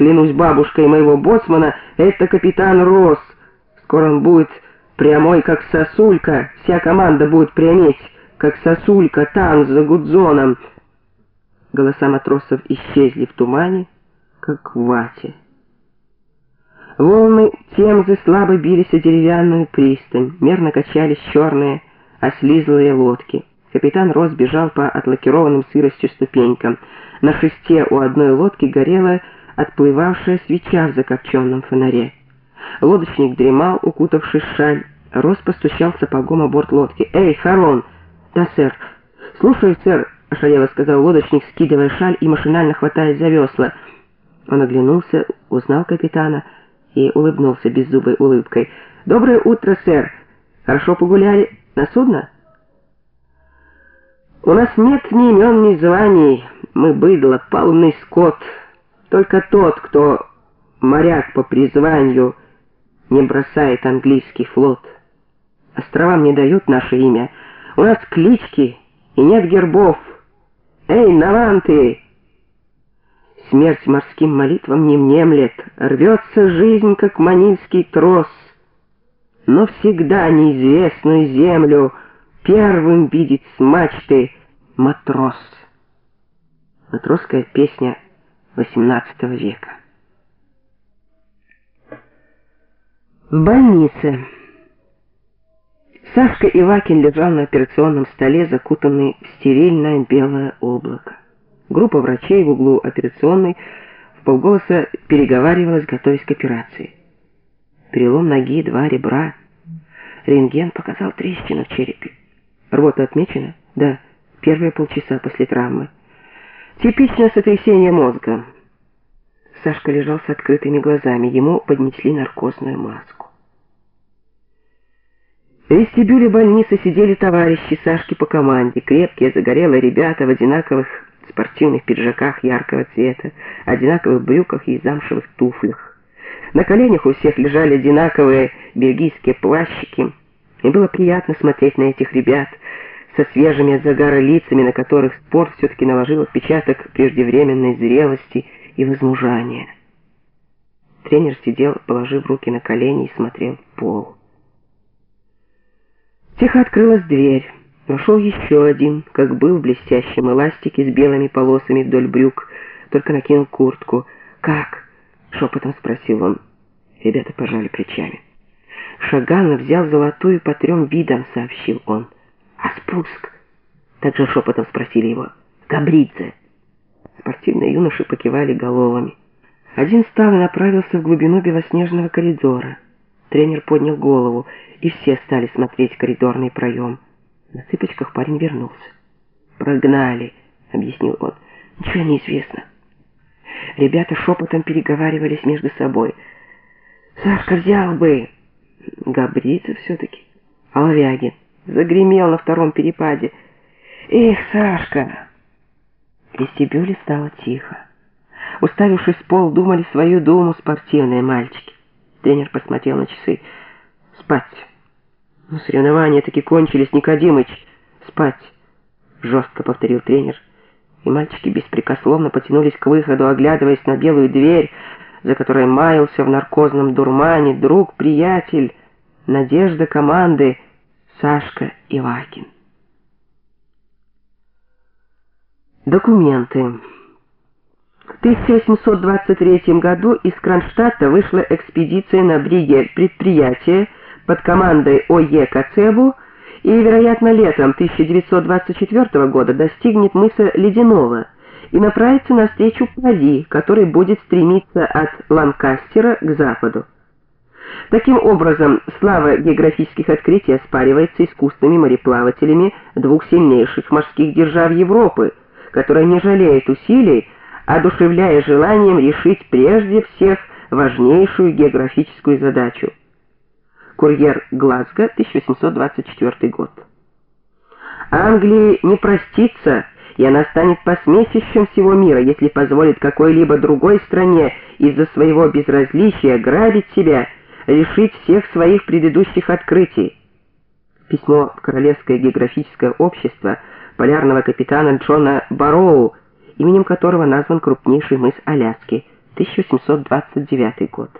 Клянусь бабушкой моего боцмана, это капитан Росс. Скоро он будет прямой, как сосулька, вся команда будет пряметь, как сосулька, танк за гудзоном. Голоса матросов исчезли в тумане, как в вате. Волны Темзы слабо бились о деревянную пристань, мерно качались черные, ослизлые лодки. Капитан Рос бежал по отлакированным сыростью ступенькам. На шесте у одной лодки горела отплывавшая свеча в закопченном фонаре. Лодочник дремал, укутавшись шаль. Рос постучал сапогом о борт лодки. «Эй, Харон!» «Да, сэр!» «Слушаю, сэр!» — ошалело сказал лодочник, скидывая шаль и машинально хватаясь за весла. Он оглянулся, узнал капитана — и улыбнулся беззубой улыбкой. «Доброе утро, сэр! Хорошо погуляли? На судно?» «У нас нет ни имен, ни званий. Мы быдло, палубный скот. Только тот, кто моряк по призванию, не бросает английский флот. Островам не дают наше имя. У нас клички и нет гербов. Эй, наванты!» Смерть морским молитвам не внемлет, рвется жизнь, как манильский трос. Но всегда неизвестную землю первым видит с мачты матрос. Матросская песня XVIII века. В больнице. Сашка Ивакин лежал на операционном столе, закутанный в стерильное белое облако. Группа врачей в углу операционной в полголоса переговаривалась, готовясь к операции. Перелом ноги, два ребра. Рентген показал трещину в черепе. Рвота отмечена? Да, первые полчаса после травмы. Типичное сотрясение мозга. Сашка лежал с открытыми глазами. Ему поднесли наркозную маску. В вестибюле больницы сидели товарищи Сашки по команде, крепкие, загорелые ребята в одинаковых спортивных пиджаках яркого цвета, одинаковых брюках и замшевых туфлях. На коленях у всех лежали одинаковые бельгийские плащики, и было приятно смотреть на этих ребят со свежими от загара лицами, на которых спорт все-таки наложил отпечаток преждевременной зрелости и возмужания. Тренер сидел, положив руки на колени и смотрел в пол. Тихо открылась дверь. Вошел еще один, как был в блестящем эластике с белыми полосами вдоль брюк, только накинул куртку. «Как?» — шепотом спросил он. Ребята пожали плечами. Шаганов взял золотую по трем видам, сообщил он. «А спуск?» — также шепотом спросили его. «Габридзе». Спортивные юноши покивали головами. Один встал и направился в глубину белоснежного коридора. Тренер поднял голову, и все стали смотреть коридорный проем. На цыпочках парень вернулся. «Прогнали», — объяснил он. «Ничего не известно». Ребята шепотом переговаривались между собой. «Сашка взял бы!» Габрица все-таки. Алвягин. Загремел на втором перепаде. «Эх, Сашка!» В вестибюле стало тихо. Уставившись в пол, думали свою думу спортивные мальчики. Тренер посмотрел на часы. «Спать!» «Ну, соревнования таки кончились, Никодимыч! Спать!» Жестко повторил тренер. И мальчики беспрекословно потянулись к выходу, оглядываясь на белую дверь, за которой маялся в наркозном дурмане друг, приятель, надежда команды Сашка Ивакин. Документы. В 1823 году из Кронштадта вышла экспедиция на бриге предприятия под командой О.Е. Кацебу и, вероятно, летом 1924 года достигнет мыса Ледяного и направится навстречу Пари, который будет стремиться от Ланкастера к западу. Таким образом, слава географических открытий оспаривается искусными мореплавателями двух сильнейших морских держав Европы, которые не жалеют усилий, одушевляя желанием решить прежде всех важнейшую географическую задачу. Курьер Глазго, 1824 год. Англии не простится, и она станет посмешищем всего мира, если позволит какой-либо другой стране из-за своего безразличия грабить себя, лишить всех своих предыдущих открытий. Письмо в Королевское географическое общество полярного капитана Джона Барроу, именем которого назван крупнейший мыс Аляски, 1829 год.